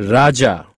राजा।